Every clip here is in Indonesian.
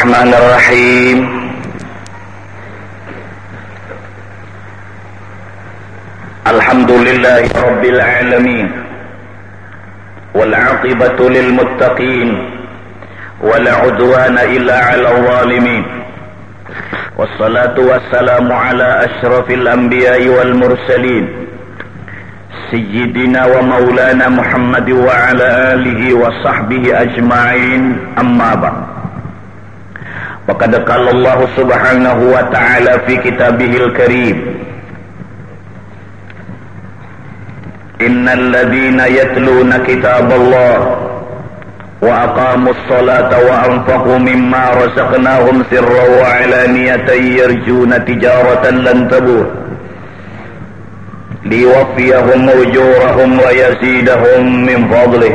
الرحمن الرحيم. الحمد لله رب العالمين والعاقبة للمتقين ولا عدوان إلا على الظالمين والصلاة والسلام على أشرف الأنبياء والمرسلين سيدنا ومولانا محمد وعلى آله وصحبه أجمعين أما بعد. وقد قال الله سبحانه وتعالى في كتابه الكريم إن الذين يتلون كتاب الله وأقاموا الصلاة وأنفقوا مما رزقناهم سرا وعلانية يرجون تجارة لن تبور ليوفيهم أجورهم ويزيدهم من فضله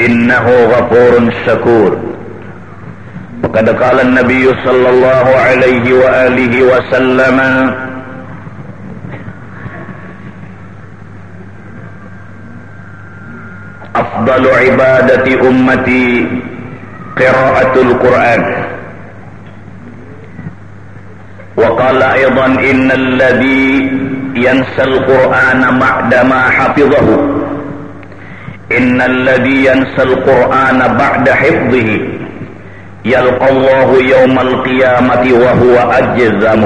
إنه غفور شكور. وقد قال النبي صلى الله عليه وآله وسلم أفضل عبادة أمتي قراءة القرآن. وقال أيضا إن الذي ينسى القرآن بعدما حفظه إن الذي ينسى القرآن بعد حفظه يلقى الله يوم القيامة وهو أجزم.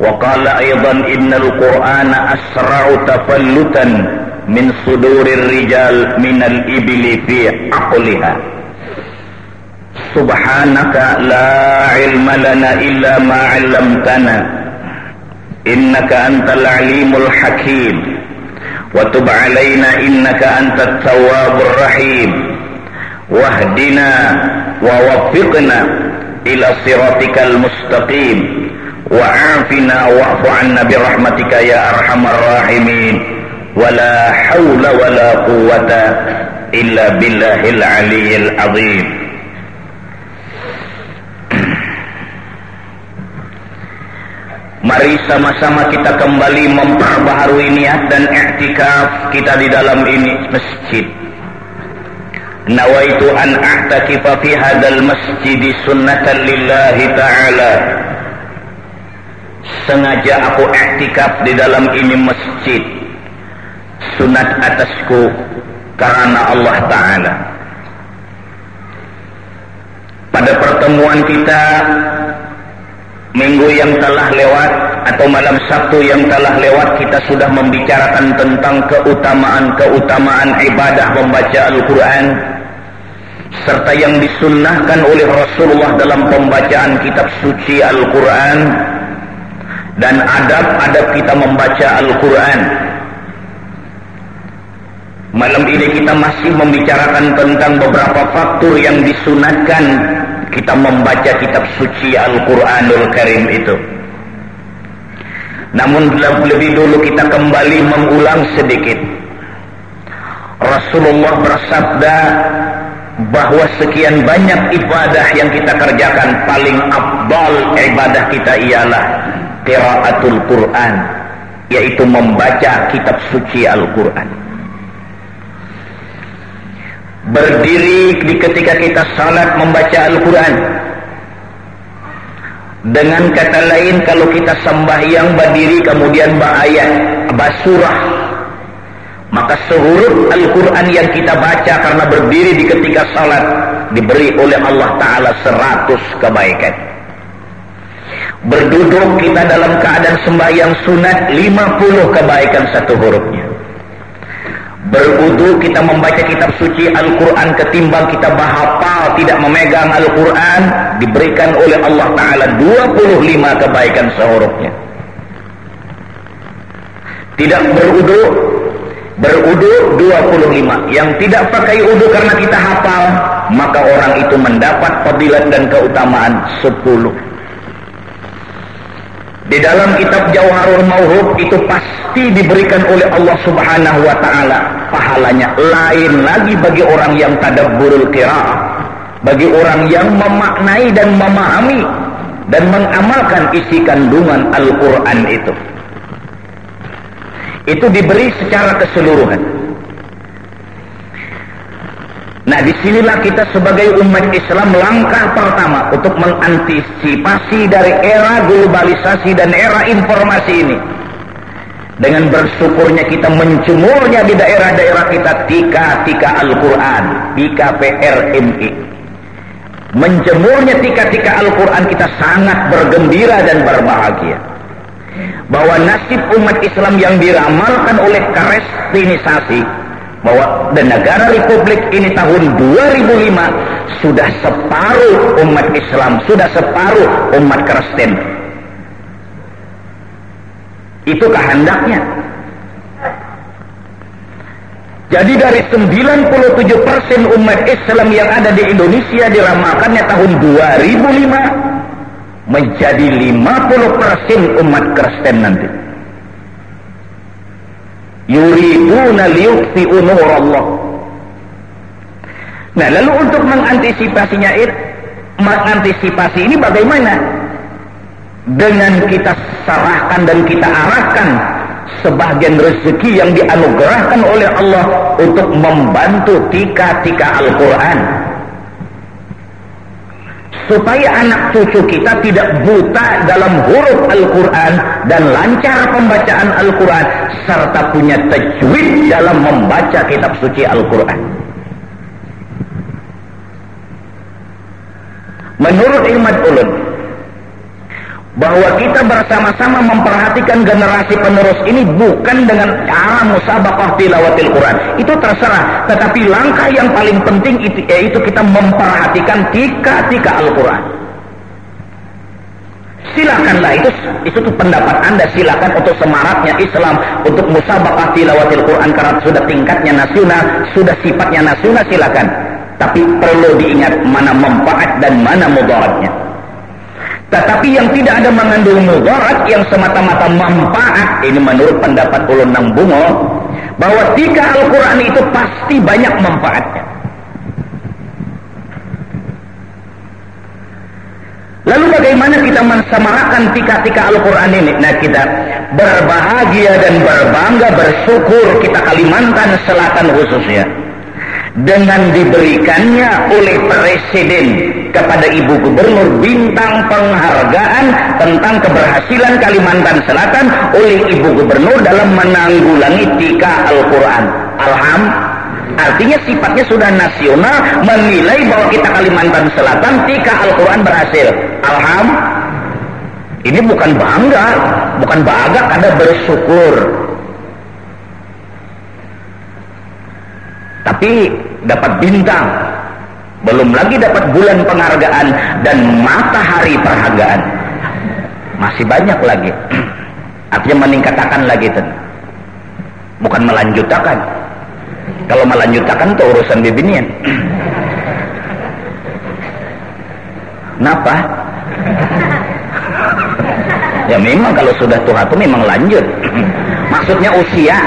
وقال أيضا إن القرآن أسرع تفلتا من صدور الرجال من الإبل في عقلها. سبحانك لا علم لنا إلا ما علمتنا. إنك أنت العليم الحكيم. وتب علينا إنك أنت التواب الرحيم. واهدنا ووفقنا إلى صراطك المستقيم وعافنا واعف عنا برحمتك يا أرحم الراحمين ولا حول ولا قوة إلا بالله العلي العظيم Mari sama-sama kita kembali memperbaharui niat dan i'tikaf kita di dalam ini masjid. Nawaitu an a'takifa fi hadzal masjid sunnatan lillahi ta'ala. Sengaja aku i'tikaf di dalam ini masjid sunat atasku karena Allah Ta'ala pada pertemuan kita minggu yang telah lewat atau malam Sabtu yang telah lewat kita sudah membicarakan tentang keutamaan-keutamaan ibadah membaca Al-Quran serta yang disunnahkan oleh Rasulullah dalam pembacaan kitab suci Al-Quran dan adab-adab kita membaca Al-Quran. Malam ini kita masih membicarakan tentang beberapa faktor yang disunatkan kita membaca kitab suci Al-Quranul Karim itu. Namun lebih dulu kita kembali mengulang sedikit. Rasulullah bersabda bahwa sekian banyak ibadah yang kita kerjakan paling abdal ibadah kita ialah qiraatul Quran yaitu membaca kitab suci Al-Quran berdiri di ketika kita salat membaca Al-Quran. Dengan kata lain kalau kita sembahyang berdiri kemudian berayat basurah maka sehuruf Al-Quran yang kita baca karena berdiri di ketika salat diberi oleh Allah Ta'ala seratus kebaikan. Berduduk kita dalam keadaan sembahyang sunat lima puluh kebaikan satu hurufnya Berudu kita membaca kitab suci Al-Quran ketimbang kita bahapal tidak memegang Al-Quran diberikan oleh Allah Ta'ala 25 kebaikan sehurufnya. Tidak berudu, berudu 25. Yang tidak pakai udu karena kita hafal, maka orang itu mendapat fadilat dan keutamaan 10. Di dalam kitab Jauharul Mauhub itu pasti diberikan oleh Allah Subhanahu wa taala pahalanya. Lain lagi bagi orang yang tadabburul qiraah, bagi orang yang memaknai dan memahami dan mengamalkan isi kandungan Al-Qur'an itu. Itu diberi secara keseluruhan. Nah di sinilah kita sebagai umat Islam langkah pertama untuk mengantisipasi dari era globalisasi dan era informasi ini. Dengan bersyukurnya kita mencemurnya di daerah-daerah kita tika-tika Al-Quran, tika PRMI. Menjemurnya tika-tika Al-Quran kita sangat bergembira dan berbahagia. Bahwa nasib umat Islam yang diramalkan oleh karestinisasi bahwa dan negara Republik ini tahun 2005 sudah separuh umat Islam, sudah separuh umat Kristen. Itu kehendaknya. Jadi dari 97% umat Islam yang ada di Indonesia diramalkannya tahun 2005 menjadi 50% umat Kristen nanti yuriduna liyutfi'u Allah. Nah, lalu untuk mengantisipasinya mengantisipasi ini bagaimana? Dengan kita serahkan dan kita arahkan sebagian rezeki yang dianugerahkan oleh Allah untuk membantu tika-tika Al-Quran. Supaya anak cucu kita tidak buta dalam huruf Al-Quran dan lancar pembacaan Al-Quran serta punya tajwid dalam membaca kitab suci Al-Quran. Menurut ilmu ulun bahwa kita bersama-sama memperhatikan generasi penerus ini bukan dengan cara musabaqah tilawatil Quran. Itu terserah. Tetapi langkah yang paling penting itu, yaitu kita memperhatikan tika-tika Al-Quran. Silakanlah itu itu tuh pendapat anda silakan untuk semaraknya Islam untuk musabaqah tilawatil Quran karena sudah tingkatnya nasional sudah sifatnya nasional silakan tapi perlu diingat mana manfaat dan mana mudaratnya tetapi yang tidak ada mengandung mudarat yang semata-mata manfaat ini menurut pendapat ulun nang bungo bahwa tiga Al-Quran itu pasti banyak manfaatnya. Lalu bagaimana kita mensamarakan tika-tika Al-Quran ini? Nah kita berbahagia dan berbangga bersyukur kita Kalimantan Selatan khususnya dengan diberikannya oleh presiden kepada ibu gubernur bintang penghargaan tentang keberhasilan Kalimantan Selatan oleh ibu gubernur dalam menanggulangi tika Al-Quran. Alham, artinya sifatnya sudah nasional menilai bahwa kita Kalimantan Selatan tika Al-Quran berhasil. Alham, ini bukan bangga, bukan bangga, ada bersyukur. Tapi dapat bintang. Belum lagi dapat bulan penghargaan dan matahari perhargaan. Masih banyak lagi. Artinya meningkatkan lagi ten. bukan melanjutkan. Kalau melanjutkan itu urusan bibinian. Kenapa ya memang kalau sudah tua itu memang lanjut. Maksudnya usia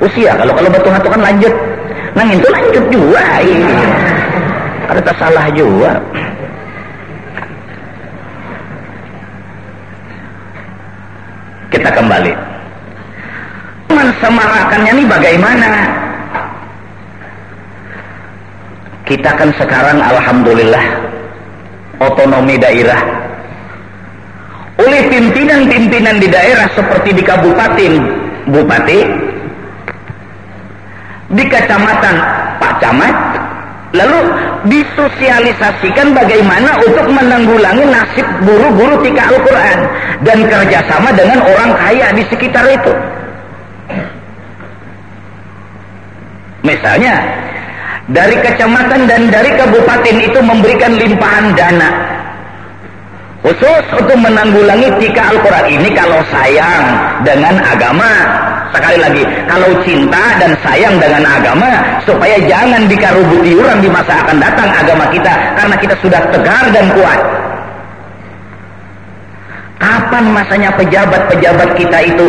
usia kalau kalau betul itu kan lanjut. Nang itu lanjut juga ini ada tak salah juga. Kita kembali. Mensemarakannya ini bagaimana? Kita kan sekarang alhamdulillah otonomi daerah. Oleh pimpinan-pimpinan di daerah seperti di kabupaten bupati di kecamatan Pak Camat lalu disosialisasikan bagaimana untuk menanggulangi nasib guru-guru tika Al-Quran dan kerjasama dengan orang kaya di sekitar itu. Misalnya dari kecamatan dan dari kabupaten itu memberikan limpahan dana khusus untuk menanggulangi tika Al-Quran. Ini kalau sayang dengan agama sekali lagi kalau cinta dan sayang dengan agama supaya jangan dikarubuti orang di masa akan datang agama kita karena kita sudah tegar dan kuat. Kapan masanya pejabat-pejabat kita itu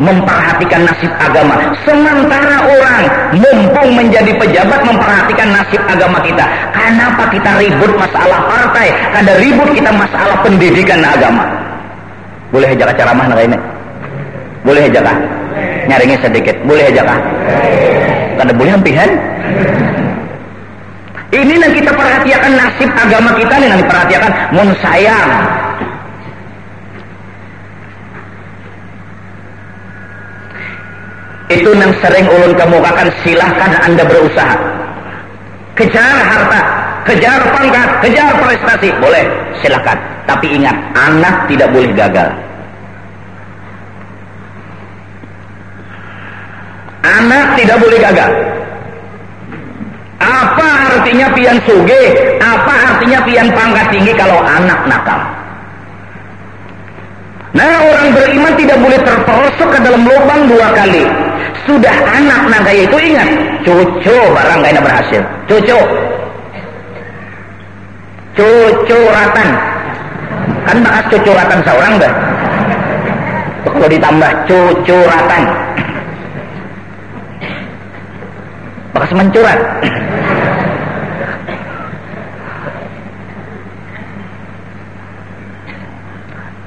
memperhatikan nasib agama? Sementara orang mumpung menjadi pejabat memperhatikan nasib agama kita. Kenapa kita ribut masalah partai? Kada ribut kita masalah pendidikan agama. Boleh jaga ceramah nak ini boleh aja kah? Nyaringnya sedikit. Boleh aja kah? kada boleh hampihan ini yang kita perhatikan nasib agama kita nih yang diperhatikan. Mun sayang. Itu yang sering ulun kemukakan silahkan anda berusaha. Kejar harta kejar pangkat kejar prestasi. Boleh silahkan. Tapi ingat anak tidak boleh gagal anak tidak boleh gagal. Apa artinya pian suge? Apa artinya pian pangkat tinggi kalau anak nakal? Nah orang beriman tidak boleh terperosok ke dalam lubang dua kali. Sudah anak naga itu ingat cucu barang gak berhasil. Cucu. Cucu ratan kan bahas cucu ratan seorang dah. Kalau ditambah cucu ratan bakas mencurat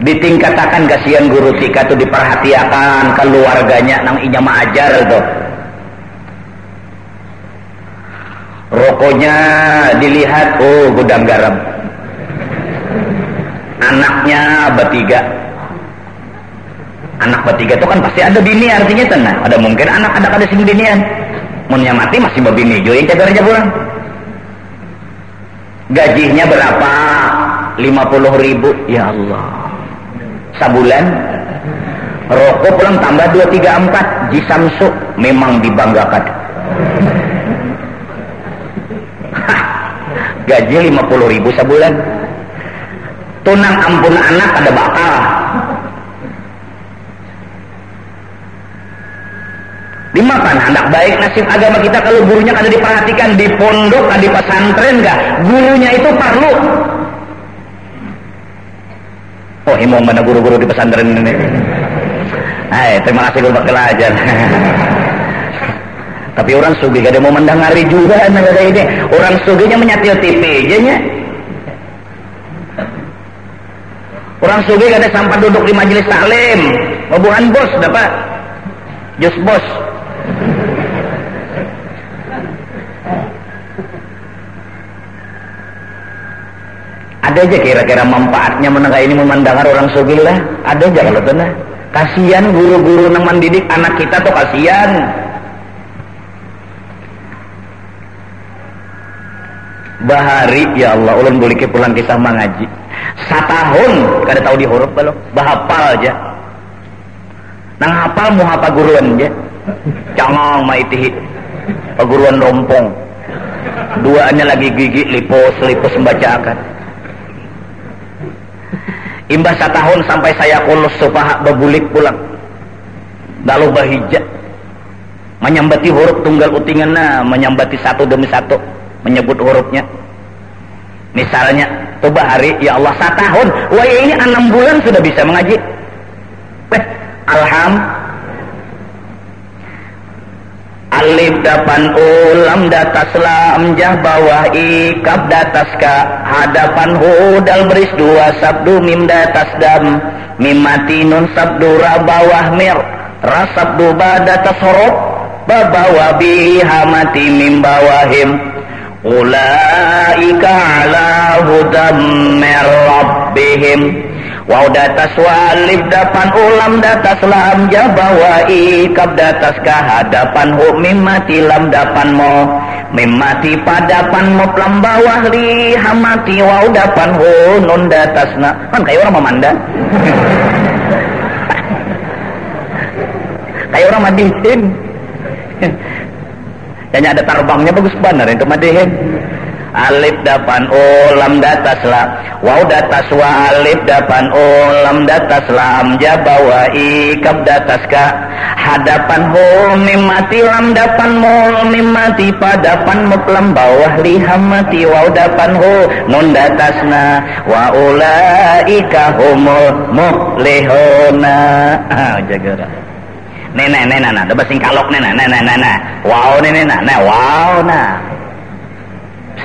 ditingkatakan kasihan guru tika itu diperhatikan keluarganya nang inya ajar itu rokoknya dilihat oh gudang garam. Anaknya bertiga. Anak bertiga itu kan pasti ada bini artinya tenang. Ada mungkin anak ada kada sing binian munnya mati masih berbini jo yang cagar pulang gajinya berapa? 50 ribu. Ya Allah. Sabulan rokok pulang tambah 2, 3, 4 jisamsu memang dibanggakan. Gaji 50 ribu sebulan. Tunang ampun anak ada bakal dimakan anak baik nasib agama kita kalau gurunya kada diperhatikan di pondok di pesantren enggak gurunya itu perlu Oh, imong mana guru-guru di pesantren ini. Hai, terima kasih guru ajar. Tapi orang sugi gak ada mau mendengari juga negara ini. Orang suginya menyatil TV aja nya. Orang sugi gak ada sampai duduk di majelis taklim. Ngobuhan bos dapat. Jus bos. Ada aja kira-kira manfaatnya menengah ini memandangan orang sugilah ada aja kalau tuh kasihan guru-guru yang mendidik anak kita tuh kasihan. Bahari ya Allah ulun boleh ke pulang kisah mengaji satahun kada tahu di huruf belum. Bahapal aja. Nang hafal mau apa guruan aja. Jangan maitihi peguruan rompong. Duanya lagi gigi lipos lipos membaca akan imbas tahun sampai saya kulus supaha bebulik pulang. Lalu bahijak menyambati huruf tunggal utinganna menyambati satu demi satu menyebut hurufnya. Misalnya tuh hari ya Allah satu tahun wah ini enam bulan sudah bisa mengaji. Eh, alhamdulillah alif dapan ulam datas lam jah bawah ikab datas ka. Hadapan hudal beris dua sabdu mim datas dam. Mim mati nun sabdu ra bawah mir. Rasabdu datas huruf babawa biha mati mim bawahim ulaika ala hudam mir rabbihim Wow datas walif dapan ulam datas lam jabawa ikab datas kahadapan hu mimati lam dapan mo. Mimati padapan mo plam bawah li hamati wow dapan hu nun datas na. Kan kayak orang memandang? Kayak orang madihin. Kayaknya ada terbangnya bagus benar itu madihin alif dapan ulam datas la. Waw datas wa alif dapan ulam datas lam jabawa ikab datas ka. Hadapan hu mimati lam dapan mu mimati padapan muklam bawah lihamati waw dapan hu nun datasna wa ulaika humul muhlihuna ah jaga nenek nenek nah dapat singkalok nenek nenek nenek wow nenek nenek wow nah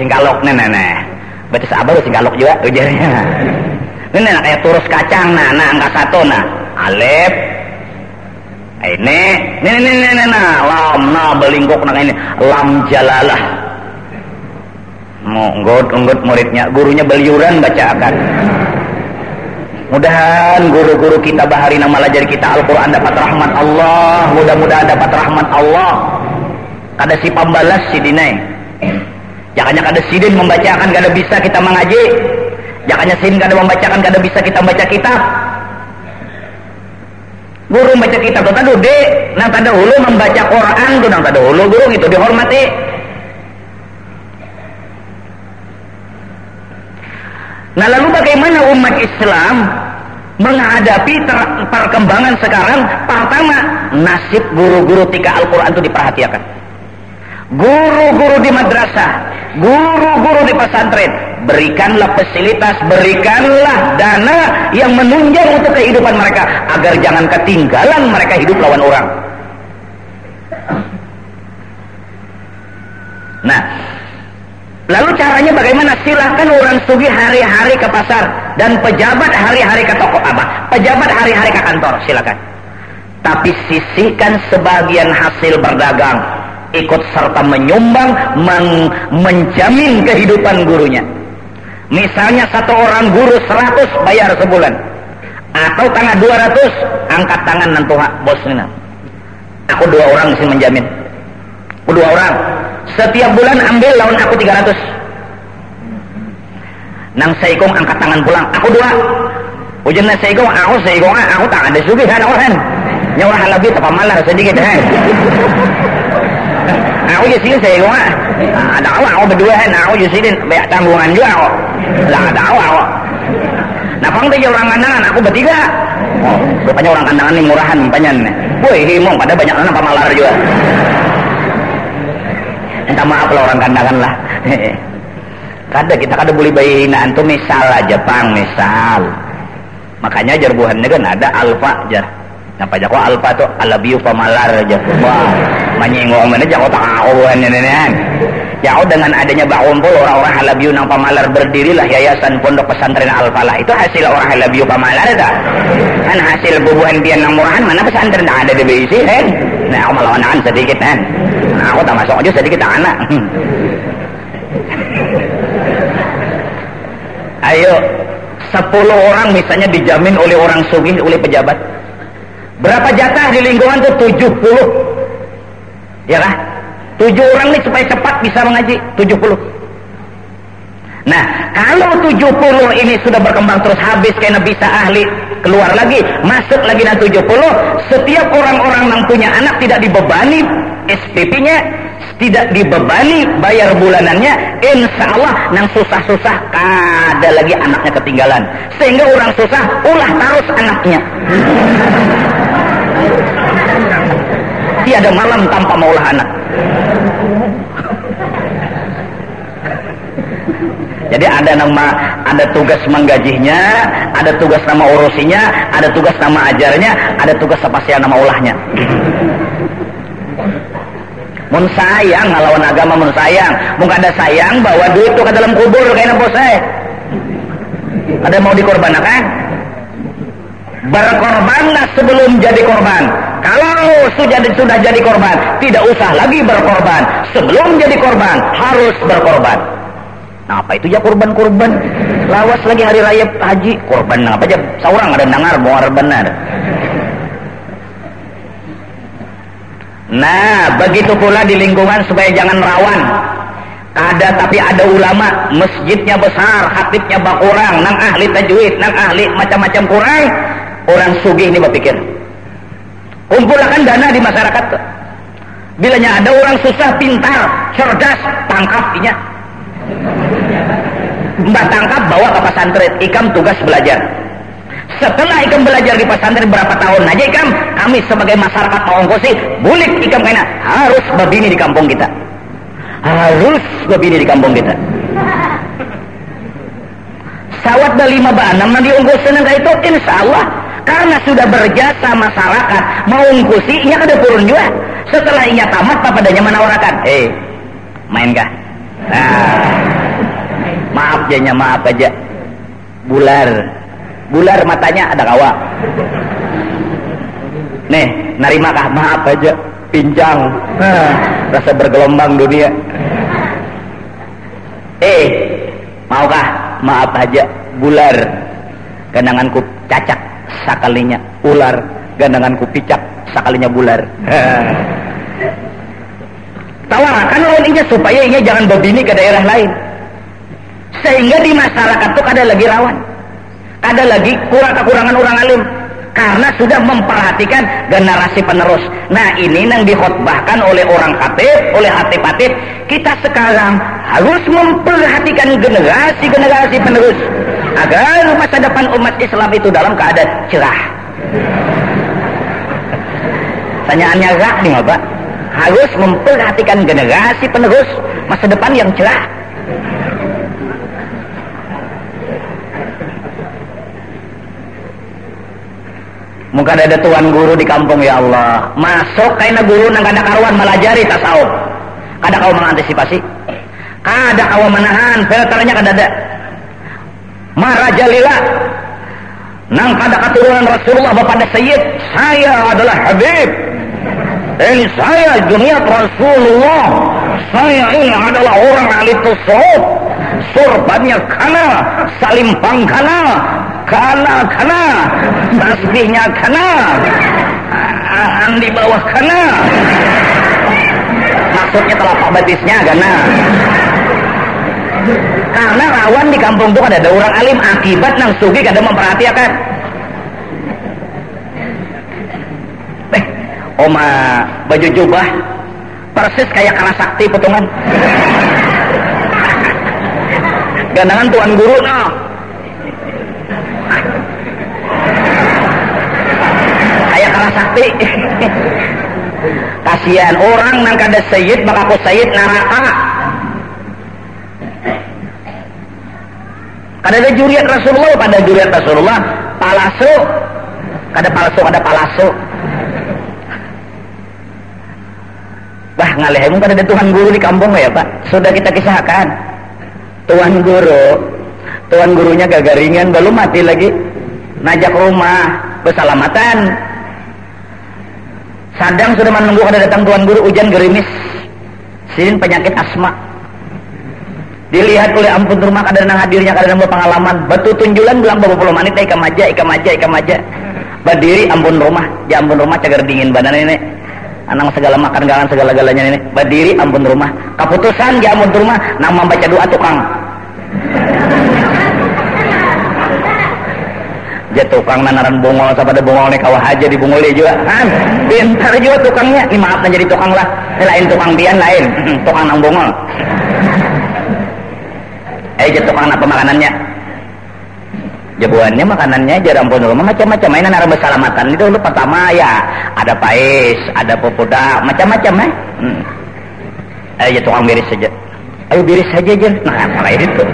singkalok nenek nenek baca sabar singkalok juga ujarnya nenek kayak turus kacang nah nah angka satu nah. Alif. Ini ini ini ini nah lam nah belingkuk nah ini. Lam jalalah. Mau nggot muridnya. Gurunya beliuran baca akan mudahan guru-guru kita bahari nama jadi kita Al-Quran dapat rahmat Allah. Mudah-mudahan dapat rahmat Allah. Kada si pembalas si dinai jangannya kada sidin membacakan kada bisa kita mengaji. Jangannya sin kada membacakan kada bisa kita baca kitab. Guru baca kitab itu tadi de nang tanda hulu membaca Quran tuh nang tanda hulu guru itu dihormati. Nah lalu bagaimana umat Islam menghadapi perkembangan sekarang? Pertama nasib guru-guru tika Al-Quran itu diperhatikan guru-guru di madrasah guru-guru di pesantren berikanlah fasilitas berikanlah dana yang menunjang untuk kehidupan mereka agar jangan ketinggalan mereka hidup lawan orang. Nah lalu caranya bagaimana? Silahkan orang sugi hari-hari ke pasar dan pejabat hari-hari ke toko apa? Pejabat hari-hari ke kantor silakan. Tapi sisihkan sebagian hasil berdagang ikut serta menyumbang men menjamin kehidupan gurunya. Misalnya satu orang guru 100 bayar sebulan. Atau tanggal 200 angkat tangan nantuha bos ini aku dua orang mesti menjamin. Aku dua orang. Setiap bulan ambil lawan aku 300 nang seikong angkat tangan pulang. Aku dua. Ujungnya seikong aku seikong aku tak ada sugihan orang. Nyawa lebih malah sedikit kan aku di sini saya kok ada awak aku berdua kan aku di sini banyak tanggungan juga kok lah ada awak kok nah pang tadi orang kandangan aku bertiga oh, rupanya orang kandangan ini murahan nih woi himong pada banyak anak pamalar juga minta maaf lah orang kandangan lah kada kita kada boleh bayi itu misal aja pang misal makanya jarbuhannya kan ada alfa jar Napa jako alfa tu alabiu pamalar aja. Wah, menyinggung mana jako tak awan nenek. Jauh dengan adanya bakumpul orang-orang halabiu nang pamalar berdirilah yayasan pondok pesantren alfalah itu hasil orang halabiu pamalar tak? Kan hasil bubuhan pian nang murahan mana pesantren tak ada di BIC kan? Nah aku anak sedikit kan? Nah aku tak masuk aja sedikit anak. Ayo, sepuluh orang misalnya dijamin oleh orang sugih oleh pejabat Berapa jatah di lingkungan itu? 70. Ya kah? 7 orang nih supaya cepat bisa mengaji. 70. Nah, kalau 70 ini sudah berkembang terus habis karena bisa ahli keluar lagi, masuk lagi dan 70, setiap orang-orang yang punya anak tidak dibebani SPP-nya, tidak dibebani bayar bulanannya, insya Allah nang susah-susah ada lagi anaknya ketinggalan. Sehingga orang susah ulah terus anaknya. Tiada malam tanpa maulah anak. Jadi ada nama, ada tugas menggajinya, ada tugas nama urusinya, ada tugas nama ajarnya, ada tugas apa sih nama ulahnya. Mun sayang ngelawan agama mun sayang, mun ada sayang bawa duit tuh ke dalam kubur kayaknya bos saya. Ada mau dikorbankan? Berkorbanlah sebelum jadi korban. Kalau sudah sudah jadi korban tidak usah lagi berkorban. Sebelum jadi korban harus berkorban. Nah apa itu ya korban-korban lawas lagi hari raya haji. Korban nah, apa aja? Seorang ada dengar muar benar. Nah begitu pula di lingkungan supaya jangan rawan. Ada tapi ada ulama masjidnya besar hatibnya bakurang nang ahli tajwid nang ahli macam-macam kurang orang sugih ini berpikir. Kumpulkan dana di masyarakat. Bilanya ada orang susah pintar cerdas tangkap inya mbak tangkap bawa ke pesantren. Ikam tugas belajar. Setelah ikam belajar di pesantren berapa tahun? Aja ikam kami sebagai masyarakat ongkosi bulik ikam kena. Harus babini di kampung kita. Harus babini di kampung kita. Sawat lima banam nanti ongkosi itu insya Allah karena sudah berjasa masyarakat mau ngkusi ia kada turun juga. Setelah ia tamat padanya menawarkan. Eh main kah? Nah, maaf janya maaf aja. Bular. Bular matanya ada kawa. Nih narima kah? Maaf aja. Pincang. Nah, rasa bergelombang dunia. Eh maukah? Maaf aja. Bular. Gandanganku cacak sakalinya ular gandanganku picak sakalinya bular. Tawarkan lainnya supaya ini jangan berbini ke daerah lain. Sehingga di masyarakat tuh ada lagi rawan. Ada lagi kurang kekurangan orang alim. Karena sudah memperhatikan generasi penerus. Nah ini yang dikhotbahkan oleh orang khatib, oleh hatib-hatib. Kita sekarang harus memperhatikan generasi-generasi penerus agar masa depan umat Islam itu dalam keadaan cerah. Tanyaannya enggak nih Bapak. Harus memperhatikan generasi penerus masa depan yang cerah. Muka ada tuan guru di kampung ya Allah. Masuk kaina guru nang kada karuan melajari tasawuf. Kada kau mengantisipasi. Kada kau menahan filternya kada ada. Marajalila nang kada keturunan Rasulullah bapak Sayyid saya adalah Habib. Ini saya dunia Rasulullah saya ini adalah orang ahli tasawuf surbannya kana salim pangkana kana kana tasbihnya kana di bawah kana. Maksudnya telapak batisnya kana karena rawan di kampung itu ada orang alim akibat nang sugi kada memperhatikan. Eh oma baju jubah persis kayak kalah sakti potongan. Gandangan tuan guru nah kayak kalah sakti. Kasihan orang nang kada sayyid maka aku sayyid neraka kada ada juriat Rasulullah pada juriat Rasulullah palasu kada palsu kada palasu Bah ngalih emang kada ada Tuhan guru di kampung ya Pak? Sudah kita kisahkan. Tuhan guru. Tuhan gurunya gagaringan belum mati lagi. Najak rumah keselamatan. Sadang sudah menunggu ada datang tuan guru hujan gerimis. Sin penyakit asma dilihat oleh ampun rumah kadang hadirnya kadang pengalaman. Batu tunjulan bilang beberapa puluh menit ika maja ika maja ika maja. Berdiri ampun rumah. Di ampun rumah cagar dingin badan ini. Anak segala makan galan segala galanya ini. Berdiri ampun rumah. Keputusan di ampun rumah. Nama baca doa tukang. Dia tukang nanaran bungol pada bungol nih? Kawah aja di bungol juga. Kan pintar juga tukangnya. Ini maaf jadi tukang lah. Lain tukang bian lain. Tukang nang bungol eh jadi tukang apa makanannya jabuannya makanannya jarang rumah macam-macam mainan arah bersalamatan itu dulu pertama ya ada pais ada popoda macam-macam eh hmm. ayo tukang biris saja ayo biris saja aja nah apa itu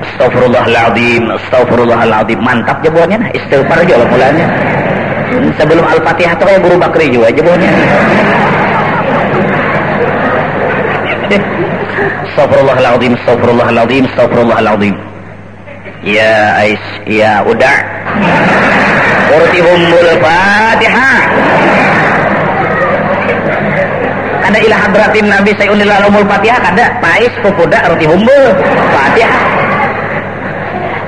Astagfirullahaladzim, astagfirullahaladzim. Mantap jawabannya, nah, istighfar aja lah mulanya. Sebelum Al-Fatihah tuh kayak guru Bakri juga jawabannya. Astagfirullahaladzim, astagfirullahaladzim, astagfirullahaladzim. Ya Ais, ya udah. Urtihumul Fatihah. Kada ilah hadratin Nabi sayunil umul Fatihah kada pais pupuda humbul Fatihah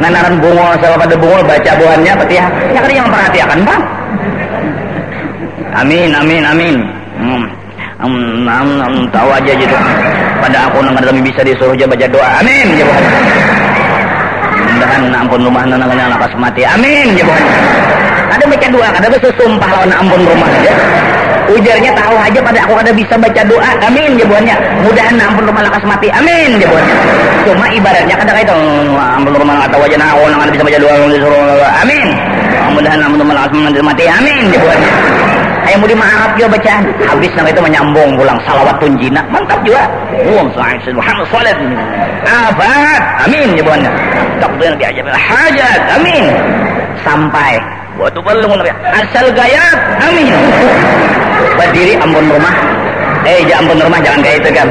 nanaran bunga sama pada bunga baca buahnya petiah ya kan yang perhatikan bang amin amin amin hmm. Um, um, tahu aja gitu pada aku nang kami bisa disuruh aja baca doa. Amin ya bukan mudahan ampun rumah nang anak mati. Amin ya bukan ada baca doa ada sumpah lawan ampun rumah ya. Ujarnya tahu aja pada aku ada bisa baca doa. Amin jawabannya mudahan ampun rumah lakas mati. Amin jawabannya cuma ibaratnya kadang itu ampun rumah atau wajah naon ada bisa baca doa amin. Mudahan ampun rumah lakas mati. Amin Ayo mau dimaaf juga bacaan habis nama itu menyambung pulang salawat tunjina mantap juga. Uang sahih Muhammad salat afat amin jawabannya. Takbir diajab hajat. Amin. Sampai. Waktu belum asal gayat. Amin. Berdiri ampun rumah. Eh jangan ampun rumah. Jangan kayak itu kan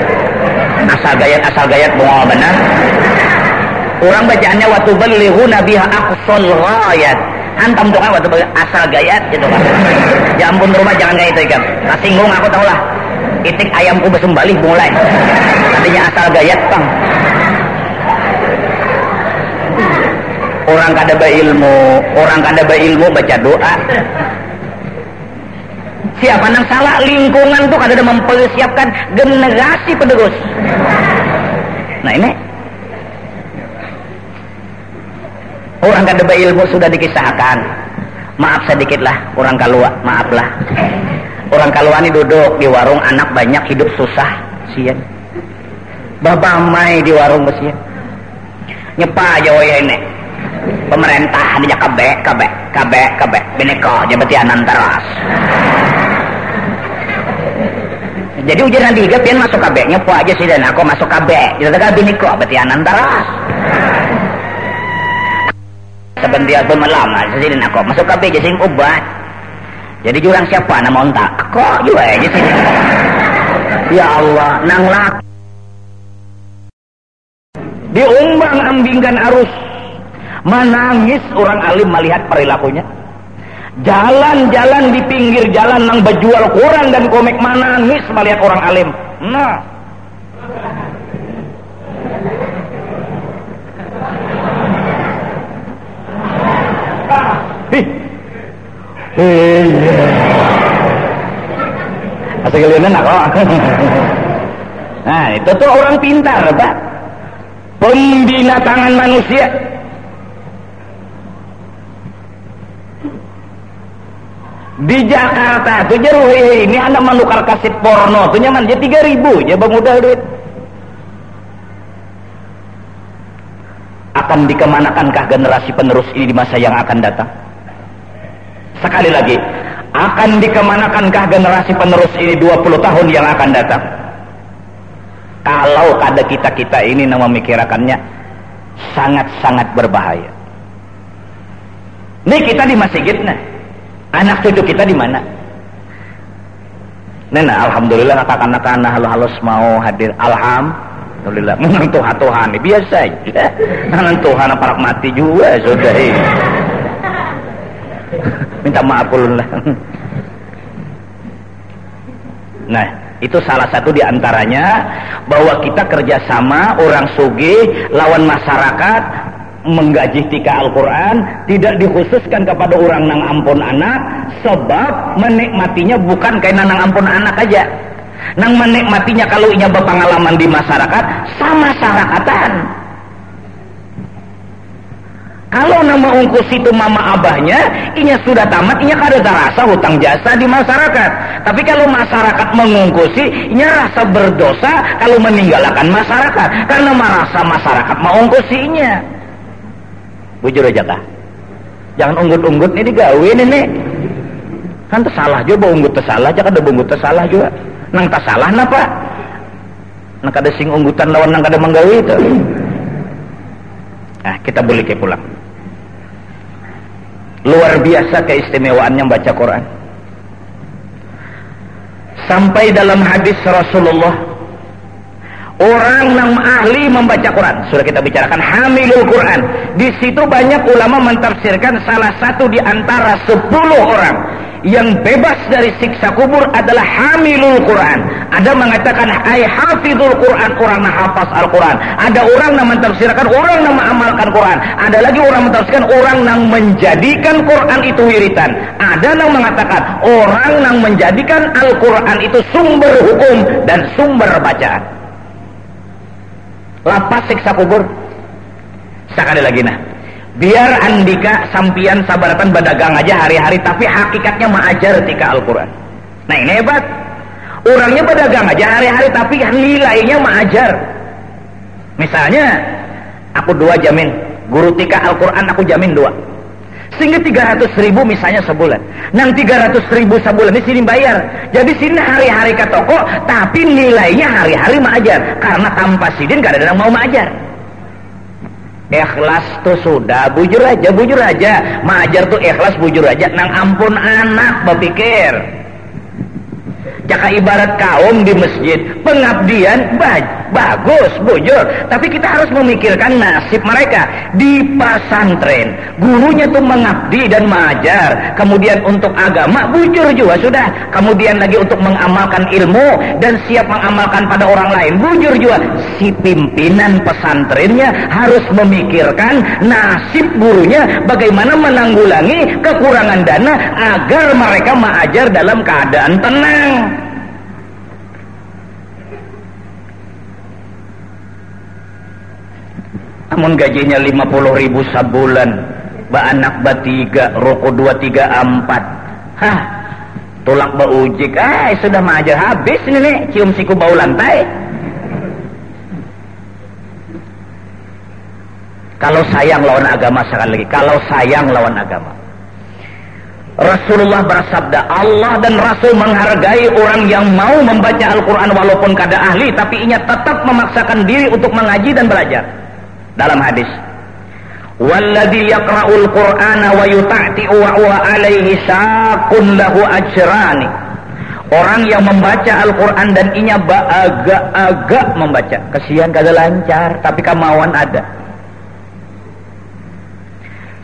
asal gayat asal gayat. Bunga benar. Orang bacaannya waktu belihu nabiha aqsal ghayat hantam tuh kan waktu asal gayat gitu kan ya ampun rumah jangan kayak itu kan tak singgung aku tau lah. Itik ayamku besembalik mulai. Tadinya asal gayat bang. Orang kada ilmu orang kada ilmu baca doa. Siapa yang salah lingkungan tuh kada mempersiapkan generasi penerus nah ini orang kada ilmu sudah dikisahkan. Maaf sedikit lah orang kalua maaflah. Orang kalua ini duduk di warung anak banyak hidup susah sian. Babamai di warung besian nyepa aja ini. Pemerintah dia kabe kabe kabe kabe bineka jabatian teras. Jadi ujian nanti juga pian masuk kabe nyepo aja sih dan aku masuk kabe kita tegak bineka batian teras sebentar pemalam sih dan aku masuk kabe jadi obat jadi jurang siapa nama ontak kok juga aja sih ya Allah nang lak diumbang ambingkan arus. Menangis orang alim melihat perilakunya. Jalan-jalan di pinggir jalan nang berjual koran dan komik. Menangis melihat orang alim. Nah Iya. Asal kalian kok. Nah, itu tuh orang pintar, Pak. Pembinatangan manusia. Di Jakarta tuh jeruh ini anak menukar kaset porno tuh nyaman jadi tiga ribu ya bang udah duit. Akan dikemanakankah generasi penerus ini di masa yang akan datang? Sekali lagi, akan dikemanakankah generasi penerus ini 20 tahun yang akan datang? Kalau kada kita-kita ini memikirkannya sangat-sangat berbahaya. Ini kita di masjid nah. Anak cucu kita di mana? Nena, alhamdulillah anak-anak halus-halus mau hadir. Alhamdulillah. Menentu Tuhan biasa aja. Menentu Tuhan para mati juga sudah. Minta maaf lah. Nah, itu salah satu di antaranya bahwa kita kerjasama orang sugi lawan masyarakat menggaji tika Al-Quran tidak dikhususkan kepada orang nang ampun anak sebab menikmatinya bukan karena nang ampun anak aja nang menikmatinya kalau inya berpengalaman di masyarakat sama masyarakatan kalau nama ungkus itu mama abahnya, inya sudah tamat, inya kada rasa hutang jasa di masyarakat. Tapi kalau masyarakat mengungkusi, inya rasa berdosa kalau meninggalkan masyarakat. Karena merasa masyarakat mengungkusinya. Bujur aja kah? Jangan unggut-unggut ini digawe ini. Kan tersalah juga unggut tersalah aja kada unggut tersalah juga. Nang tersalah napa? Nang kada sing unggutan lawan nang kada menggawe itu. Nah, kita boleh ke pulang. Luar biasa keistimewaannya baca Quran. Sampai dalam hadis Rasulullah orang yang ahli membaca Quran. Sudah kita bicarakan hamilul Quran. Di situ banyak ulama mentafsirkan salah satu di antara sepuluh orang yang bebas dari siksa kubur adalah hamilul Quran. Ada mengatakan ay hafizul Quran, orang hafaz Al-Quran. Ada orang yang mentafsirkan orang yang mengamalkan Quran. Ada lagi orang mentafsirkan orang yang menjadikan Quran itu wiritan. Ada yang mengatakan orang yang menjadikan Al-Quran itu sumber hukum dan sumber bacaan. Lapas siksa kubur. Sekali lagi nah biar andika sampian sabaratan berdagang aja hari-hari tapi hakikatnya mengajar tika Al-Quran. Nah ini hebat. Orangnya berdagang aja hari-hari tapi nilainya mengajar misalnya aku dua jamin guru tika Al-Quran aku jamin dua. Sehingga 300 ribu misalnya sebulan. Nang 300 ribu sebulan di sini bayar. Jadi sini hari-hari ke toko tapi nilainya hari-hari mengajar karena tanpa sidin gak ada yang mau mengajar ikhlas tuh sudah bujur aja bujur aja. Majar tuh ikhlas bujur aja. Nang ampun anak berpikir. Jaka ibarat kaum di masjid pengabdian bagus bujur. Tapi kita harus memikirkan nasib mereka di pesantren. Gurunya tuh mengabdi dan mengajar. Kemudian untuk agama bujur juga sudah. Kemudian lagi untuk mengamalkan ilmu dan siap mengamalkan pada orang lain bujur juga. Si pimpinan pesantrennya harus memikirkan nasib gurunya bagaimana menanggulangi kekurangan dana agar mereka mengajar dalam keadaan tenang namun gajinya 50 ribu sebulan. Ba anak ba tiga rokok dua tiga empat. Hah? Tulak ba ujik ah sudah mengajar habis ini nih cium siku bau lantai. Kalau sayang lawan agama sekali lagi. Kalau sayang lawan agama. Rasulullah bersabda Allah dan Rasul menghargai orang yang mau membaca Al-Quran walaupun kada ahli tapi inya tetap memaksakan diri untuk mengaji dan belajar dalam hadis. Walladhi yaqra'ul qur'ana wa yuta'ti'u wa alaihi syaqun lahu ajrani. Orang yang membaca Al-Quran dan inya agak-agak membaca. Kesian kada lancar tapi kemauan ada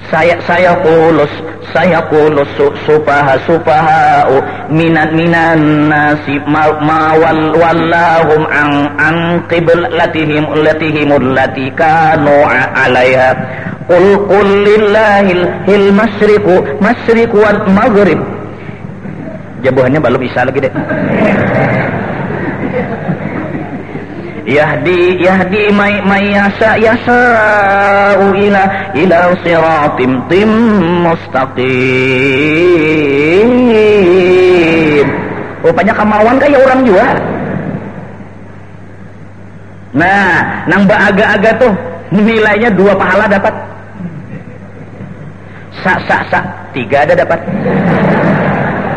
saya saya kulus saya kulus supaha supaha minan minan nasi ma, ma wal, wallahum an an qiblatihim latihim allati kanu alaiha. Qul qul lillahi al masyriqu masyriq wal maghrib. Jabuhannya belum bisa lagi deh yahdi yahdi may may yasa yasa'u ila ila siratim tim mustaqim. Rupanya kemauan kayak orang juga. Nah nang aga-aga tuh nilainya dua pahala dapat. Sa sa sa tiga ada dapat.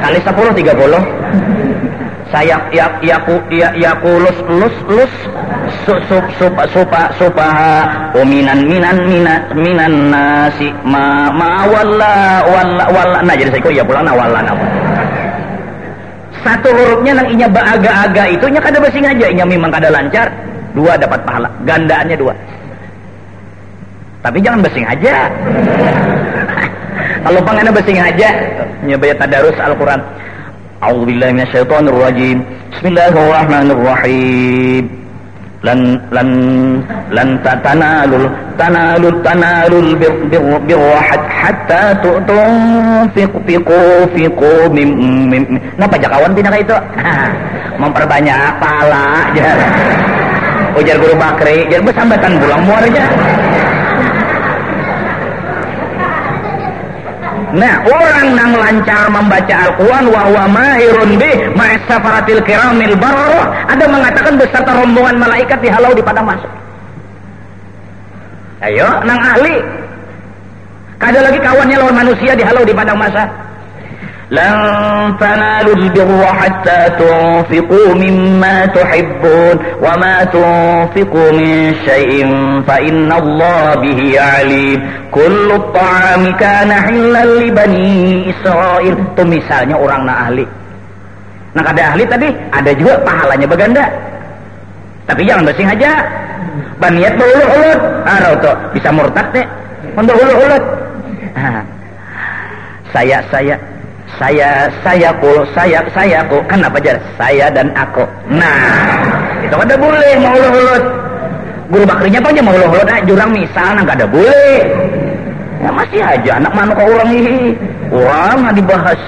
Kali sepuluh tiga puluh saya ya ya ya ya kulus lus lus su, su, supa supa supa uminan minan minan minan nasi. Ma ma walla walla walla. Nah jadi saya ya pulang nah walla nah. Satu hurufnya nang inya aga-aga itu nya kada basing aja inya memang kada lancar. Dua dapat pahala. Gandaannya dua. Tapi jangan basing aja kalau pengen basing aja nyoba tadarus Al-Quran أعوذ بالله من الشيطان الرجيم بسم الله الرحمن الرحيم لن لن لن تنالوا تنالوا تنالوا البر حتى tunfiqu fiqu mim mim napa jakawan tina itu memperbanyak pala aja ujar guru bakri jadi bersambatan bulang muar Nah, orang yang lancar membaca Al-Quran wa huwa mahirun bih ma'asafaratil kiramil barroh ada mengatakan beserta rombongan malaikat dihalau di padang masuk. Ayo, nang ahli. Kada lagi kawannya lawan manusia dihalau di padang masa. لن تنالوا البر حتى تنفقوا مما تحبون وما تنفقوا من شيء فإن الله به عليم كل الطعام كان حلا لبني إسرائيل itu misalnya orang na ahli nah kada ahli tadi ada juga pahalanya beganda tapi jangan bersih aja baniat berulut-ulut ah tuh bisa murtad nih untuk ulut-ulut saya saya saya saya ku saya saya ku kan apa jar? Saya dan aku. Nah itu ada boleh mau ulut guru bakrinya apa aja mau ulut nah, jurang misal nggak ada boleh ya masih aja anak mana kau orang ini. Orang nggak dibahas.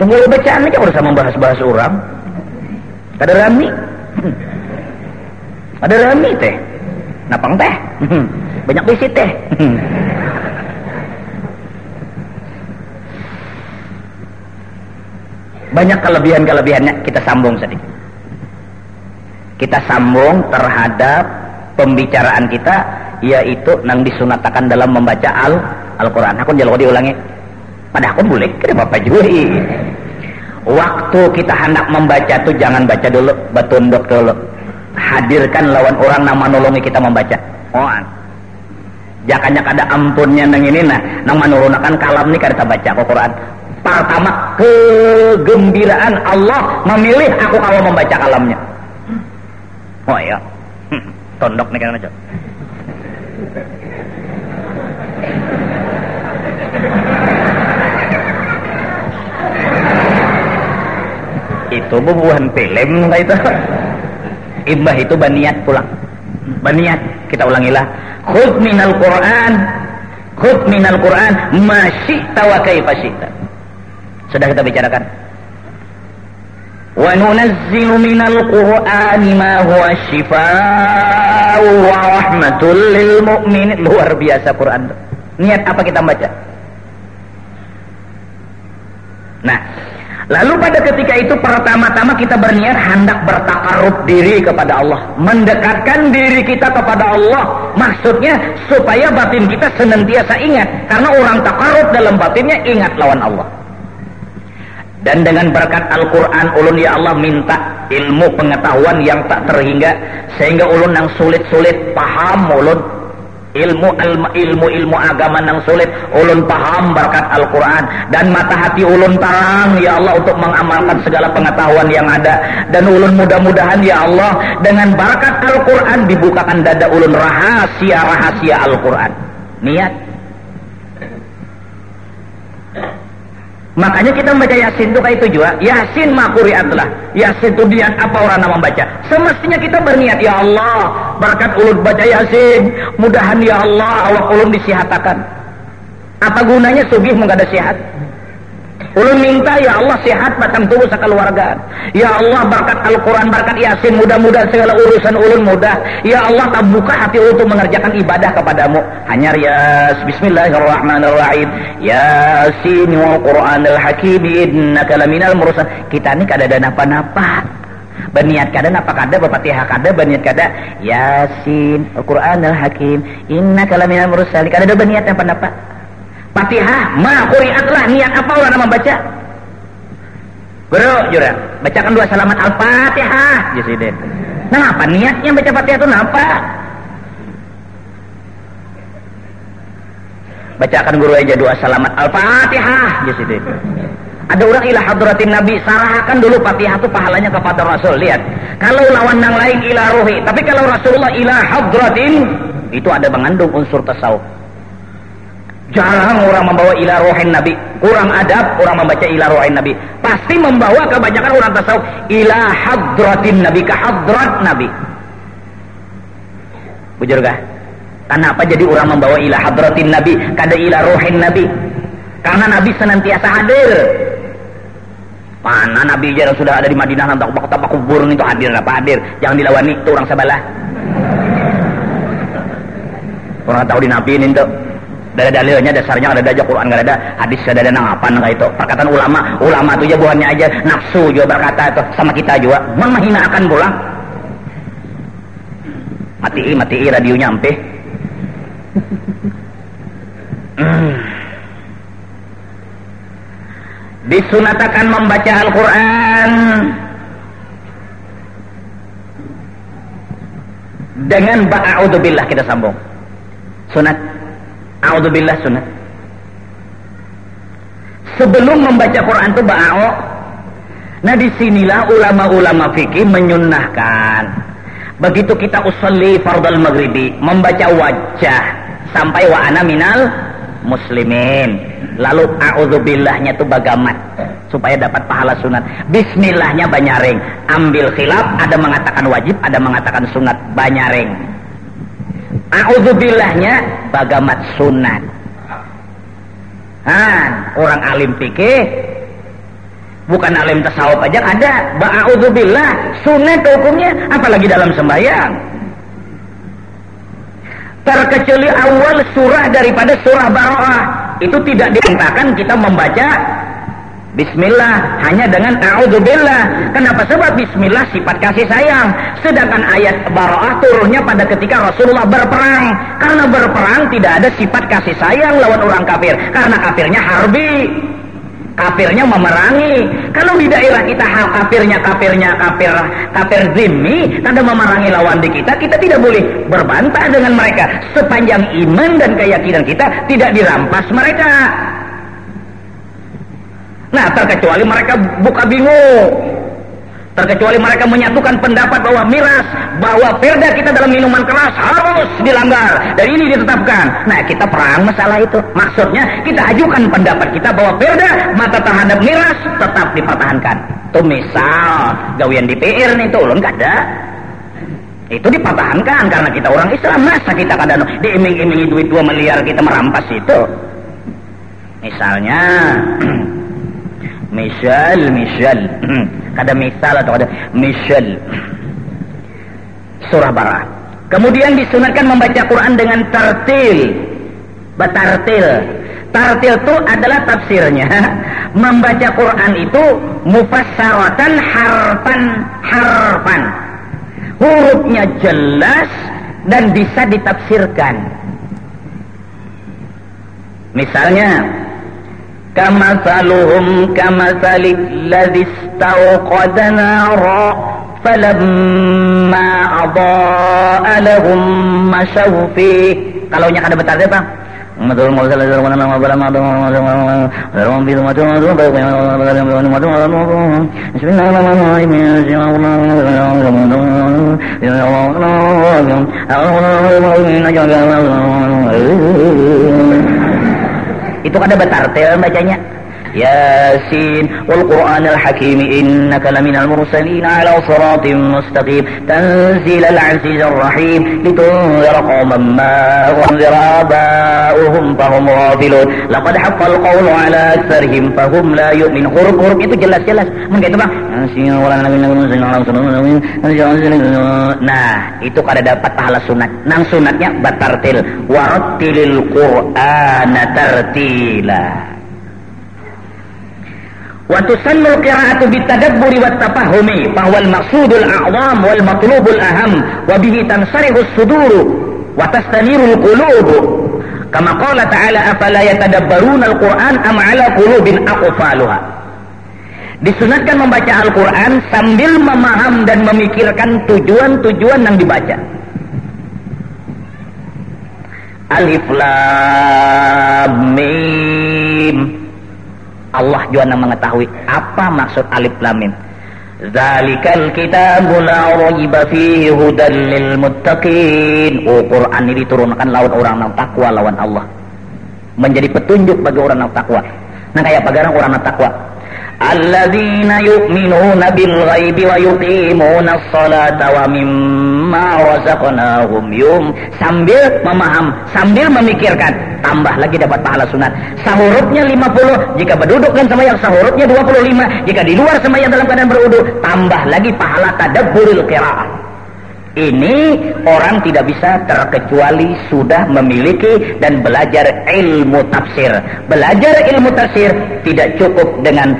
Tunggu bacaan aja udah sama bahas-bahas orang. Ada rami? Ada rami teh? Napang teh? Banyak bisi teh banyak kelebihan-kelebihannya. Kita sambung sedikit. Kita sambung terhadap pembicaraan kita yaitu nang disunatakan dalam membaca al Al-Quran. Aku jalur diulangi. Pada aku boleh kenapa bapak juga waktu kita hendak membaca tuh jangan baca dulu betunduk dulu. Hadirkan lawan orang nama nolongi kita membaca. Oh jakanya kada ampunnya nang ini nah. Nang menurunakan kalam nih kada baca Al-Quran pertama kegembiraan Allah memilih aku kalau membaca kalamnya. Oh ya hmm, tondok nih kan aja itu bubuhan film itu? Imbah itu baniat pulang. Baniat kita ulangilah khud minal quran. Khud minal quran. Masih tawa kaifa sudah kita bicarakan ma huwa luar biasa Quran niat apa kita baca nah Lalu pada ketika itu pertama-tama kita berniat hendak bertakarub diri kepada Allah. Mendekatkan diri kita kepada Allah. Maksudnya supaya batin kita senantiasa ingat. Karena orang takarub dalam batinnya ingat lawan Allah. Dan dengan berkat Al-Quran ulun ya Allah minta ilmu pengetahuan yang tak terhingga. Sehingga ulun yang sulit-sulit paham ulun. Ilmu ilmu ilmu agama yang sulit ulun paham berkat Al-Quran. Dan mata hati ulun terang ya Allah untuk mengamalkan segala pengetahuan yang ada. Dan ulun mudah-mudahan ya Allah dengan berkat Al-Quran dibukakan dada ulun rahasia-rahasia Al-Quran. Niat Makanya kita membaca Yasin itu kayak itu juga. Yasin makuriatlah. Yasin itu niat apa orang nama membaca. Semestinya kita berniat ya Allah berkat ulun baca Yasin. Mudahan ya Allah awak ulun disihatakan. Apa gunanya sugih mengada sehat? Ulun minta ya Allah sehat batang tubuh sekeluarga. Ya Allah berkat Al-Quran, berkat Yasin, mudah-mudahan segala urusan ulun mudah. Ya Allah tak buka hati untuk mengerjakan ibadah kepadamu. Hanya rias. Bismillahirrahmanirrahim. Yasin wa Quran al-Hakim innaka laminal mursal. Kita ini kada ada napa-napa. Berniat kada napa kada berfatihah kada berniat kada Yasin Al-Quran al-Hakim innaka laminal mursal. Kada ada berniat napa-napa. Fatihah, ma quri'atlah niat apa orang nama baca? Bro, jura, bacakan dua salamat Al-Fatihah, Jasiden. Nah, apa niatnya baca Fatihah itu napa? Bacakan guru aja dua salamat Al-Fatihah, Jasiden. Ada orang ilah hadratin Nabi, sarahkan dulu Fatihah itu pahalanya kepada Rasul. Lihat, kalau lawan yang lain ilah ruhi, tapi kalau Rasulullah ilah hadratin, itu ada mengandung unsur tasawuf. Jarang orang membawa ila rohin Nabi. Kurang adab orang membaca ila rohin Nabi. Pasti membawa kebanyakan orang tasawuf ila hadratin Nabi ke hadrat Nabi. Bujur kah? Kenapa jadi orang membawa ila hadratin Nabi kada ila rohin Nabi? Karena Nabi senantiasa hadir. Mana Nabi aja sudah ada di Madinah nanti bakta kubur itu hadir apa hadir? Jangan dilawani itu orang sebelah. Orang tahu di Nabi ini tuh. Ada dalilnya dasarnya ada aja Quran nggak ada hadis ada ada apa nang itu. Perkataan ulama ulama itu aja buahnya aja nafsu juga berkata itu sama kita juga. Menghina akan pulang. Mati mati radionya ampe hmm. disunatakan membaca Al-Quran. Dengan ba'udzubillah kita sambung. Sunat A'udzubillah sunat. Sebelum membaca Quran itu ba'a'o. Nah di sinilah ulama-ulama fikih menyunnahkan. Begitu kita usalli fardal maghribi. Membaca wajah. Sampai wa'ana minal muslimin. Lalu a'udzubillahnya itu bagamat. Supaya dapat pahala sunat. Bismillahnya banyaring. Ambil khilaf. Ada mengatakan wajib. Ada mengatakan sunat. Banyaring A'udzubillahnya bagamat sunat. Han, orang alim fikih bukan alim tasawuf aja ada. Ba'udzubillah sunat hukumnya apalagi dalam sembahyang. Terkecuali awal surah daripada surah Bara'ah itu tidak diperintahkan kita membaca Bismillah hanya dengan a'udzubillah. Kenapa? Sebab bismillah sifat kasih sayang. Sedangkan ayat bara'ah turunnya pada ketika Rasulullah berperang. Karena berperang tidak ada sifat kasih sayang lawan orang kafir. Karena kafirnya harbi. Kafirnya memerangi. Kalau di daerah kita hal kafirnya kafirnya kafir kafir zimmi, tanda memerangi lawan di kita, kita tidak boleh berbantah dengan mereka sepanjang iman dan keyakinan kita tidak dirampas mereka. Nah, terkecuali mereka buka bingung. Terkecuali mereka menyatukan pendapat bahwa miras, bahwa perda kita dalam minuman keras harus dilanggar. Dan ini ditetapkan. Nah, kita perang masalah itu. Maksudnya, kita ajukan pendapat kita bahwa perda mata terhadap miras tetap dipertahankan. Itu misal, gawian DPR nih, itu ulun ada. Itu dipertahankan karena kita orang Islam. Masa kita kadang diiming-imingi duit 2 miliar kita merampas itu. Misalnya, misal, misal. Kada misal atau ada misal. Surah Barah. Kemudian disunatkan membaca Quran dengan tartil. Batartil. Tartil itu adalah tafsirnya. Membaca Quran itu mufassaratan harfan harfan. Hurufnya jelas dan bisa ditafsirkan. Misalnya, كمثلهم كمثل الذي استوقد نارا فلما أضاء لهم مشوا فيه قالوا يا ada بتعرف apa Bismillahirrahmanirrahim. Itu kada betartel bacanya ياسين والقرآن الحكيم إنك لمن المرسلين على صراط مستقيم تنزيل العزيز الرحيم لتنذر قوما ما وانذر آباؤهم فهم غافلون لقد حق القول على أكثرهم فهم لا يؤمن huruf huruf itu jelas-jelas mungkin itu bang nah itu kada dapat pahala sunat nang sunatnya batartil warattilil qur'ana tartila wa tusannu qira'atu bitadabburi wa tafahumi fa wal maqsudul a'zam wal matlubul aham wa bihi tansarihus suduru wa tastanirul qulubu Kama qala ta'ala afala yatadabbaruna al-Qur'an am ala qulubin aqfaluha. Disunatkan membaca Al-Qur'an sambil memaham dan memikirkan tujuan-tujuan yang dibaca. Alif Lam Mim Allah juga mengetahui apa maksud alif lam mim. Zalikal la raiba fihi hudan lil muttaqin. Oh, Quran ini diturunkan lawan orang yang takwa lawan Allah. Menjadi petunjuk bagi orang yang takwa. Nah kayak pagarang orang yang takwa. Ghaibi wa yuqimuna as-salata wa mimma razaqnahum yum sambil memaham, sambil memikirkan tambah lagi dapat pahala sunat. Sahurutnya 50, jika berduduk dan sembahyang sahurutnya 25, jika di luar sembahyang dalam keadaan berwudu, tambah lagi pahala tadabburil qiraah. Ini orang tidak bisa terkecuali sudah memiliki dan belajar ilmu tafsir. Belajar ilmu tafsir tidak cukup dengan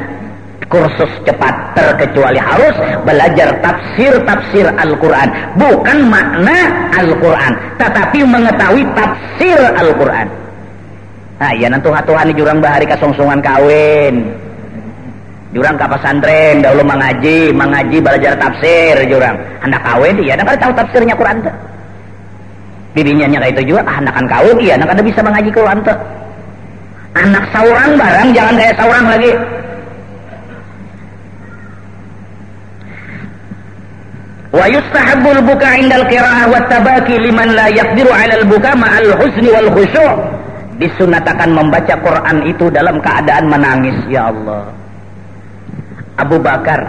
kursus cepat terkecuali harus belajar tafsir-tafsir Al-Quran bukan makna Al-Quran tetapi mengetahui tafsir Al-Quran Nah, iya nanti Tuhan jurang bahari kasongsungan kawin. Jurang ke pesantren, dahulu mengaji, mengaji belajar tafsir jurang. Anak kawin, iya, anak tahu tafsirnya Quran tuh. Bibinya kayak itu juga, ah, anak kawin, iya, anak ada bisa mengaji Quran tuh. Anak seorang barang, jangan kayak seorang lagi. Wa yustahabbul buka indal qiraah wa tabaki liman la yaqdiru 'ala al-buka ma'al husni wal khusyu' disunatakan membaca Quran itu dalam keadaan menangis ya Allah Abu Bakar.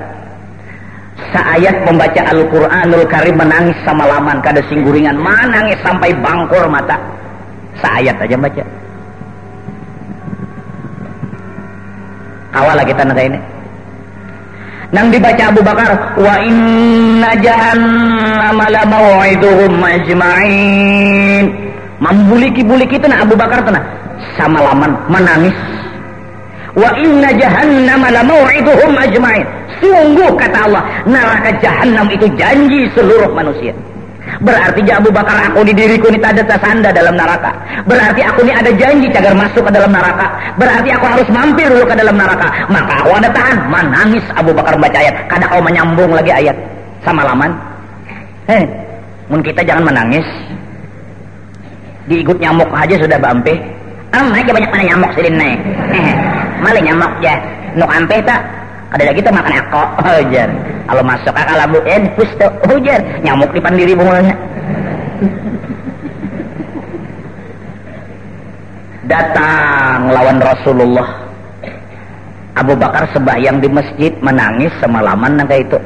Saayat membaca Al-Quranul Karim menangis sama laman kada singguringan. Menangis sampai bangkor mata? Saayat aja baca. Awal kita nanti ini. Nang dibaca Abu Bakar wa inna jahannama la maw'iduhum majma'in membuliki-buliki itu Abu Bakar tenang sama laman menangis wa inna jahannama la mau'iduhum ajma'in. Sungguh kata Allah neraka jahannam itu janji seluruh manusia. Berarti ya Abu Bakar aku di diriku ini ada tasanda dalam neraka. Berarti aku ini ada janji cagar masuk ke dalam neraka. Berarti aku harus mampir dulu ke dalam neraka. Maka aku ada tahan. Menangis Abu Bakar baca ayat. Kadang kau menyambung lagi ayat. Sama laman. Heh mun kita jangan menangis. Diikut nyamuk aja sudah bampe ah naik banyak mana nyamuk sih naik malah nyamuk ya nu ampe tak ada lagi tuh makan eko hujan kalau masuk akal abu en tuh hujan nyamuk di pandiri bungulnya datang lawan Rasulullah. Abu Bakar sebayang di masjid menangis semalaman nangka itu.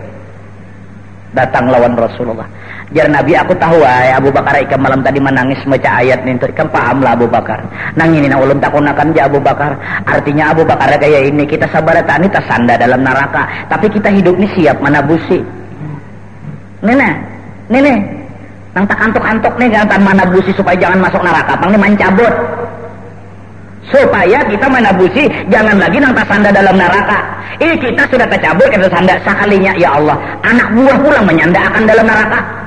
Datang lawan Rasulullah jar Nabi aku tahu ay Abu Bakar ikan malam tadi menangis baca ayat nih kan paham lah Abu Bakar. Nang ini nang ulun takunakan ja Abu Bakar. Artinya Abu Bakar kayak ini kita sabar tani sanda dalam neraka. Tapi kita hidup nih siap mana busi. Nenek nenek nang tak antuk-antuk nih mana busi supaya jangan masuk neraka. Pang nih mencabut supaya kita menabusi jangan lagi nang sanda dalam neraka. Ini kita sudah tercabut kita sanda sekalinya ya Allah. Anak buah pulang menyanda akan dalam neraka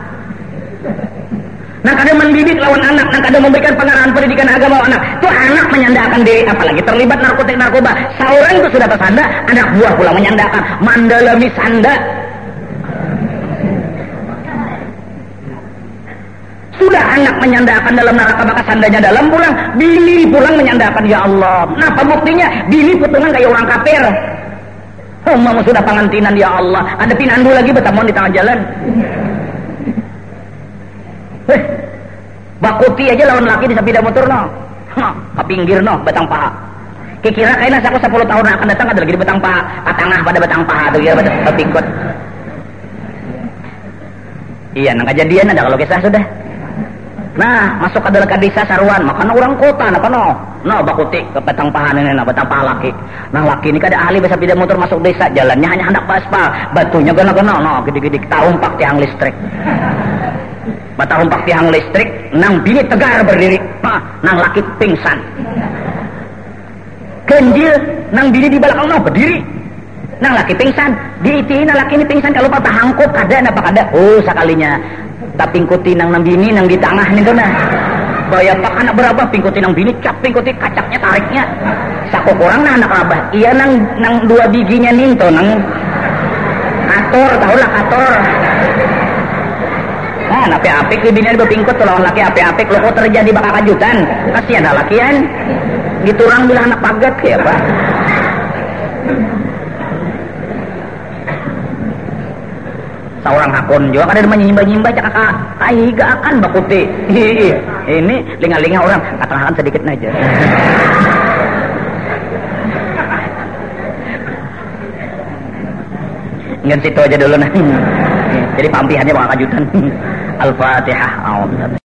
Nah kadang mendidik lawan anak, nah kadang memberikan pengarahan pendidikan agama anak. Itu anak menyandakan diri, apalagi terlibat narkotik narkoba. Seorang itu sudah tersanda, anak buah pulang menyandakan. Mandalami sanda, Sudah anak menyandarkan dalam neraka maka sandanya dalam pulang. Bini pulang menyandarkan ya Allah. Nah buktinya? Bini putungan kayak orang kafir. Oh, mama sudah pengantinan ya Allah. Ada pinandu lagi betamon di tengah jalan. Eh, bakuti aja lawan laki di sepeda motor no. Ke pinggir no, batang paha. Kira kayaknya aku 10 tahun akan datang ada lagi di batang paha, ke tengah pada batang paha tuh ya batang pikut. Iya, nang kejadian ada kalau kisah sudah. Nah, masuk ke dalam desa saruan, makanya orang kota, nah kono. Nah, bakuti ke petang paha nenek, nah petang paha laki. Nah, laki ini kada ahli bisa pindah motor masuk desa, jalannya hanya hendak aspal, batunya gana gana, nah gede-gede tahumpak tiang listrik. Batahumpak tiang listrik, nang bini tegar berdiri, nah, nang laki pingsan. Kenjil, nang bini di belakang, nah berdiri. Nang laki pingsan, diitiin nang laki ini pingsan kalau patah hangkut kada apa kada. Oh sekalinya. Tak pingkuti nang nang bini nang di tengah nih nah. Bayar pak anak berapa? Pingkuti nang bini cap pingkuti kacaknya tariknya. Sako kurang nah anak abah. Iya nang nang dua biginya nih tuh nang. Kator tau lah kator nah napi apik di bini ada pingkut tuh lawan laki apik apik lo kok terjadi bakal kajutan kasihan ada lakian. Orang bilang anak pagat ya pak. Seorang hakon juga kan ada menyimba-nyimba cak kakak. Gak akan bakuti ini linga-linga orang katakan sedikit aja. Ngan situ aja dulu nih. Jadi pampihannya bakal kajutan. Al-Fatihah.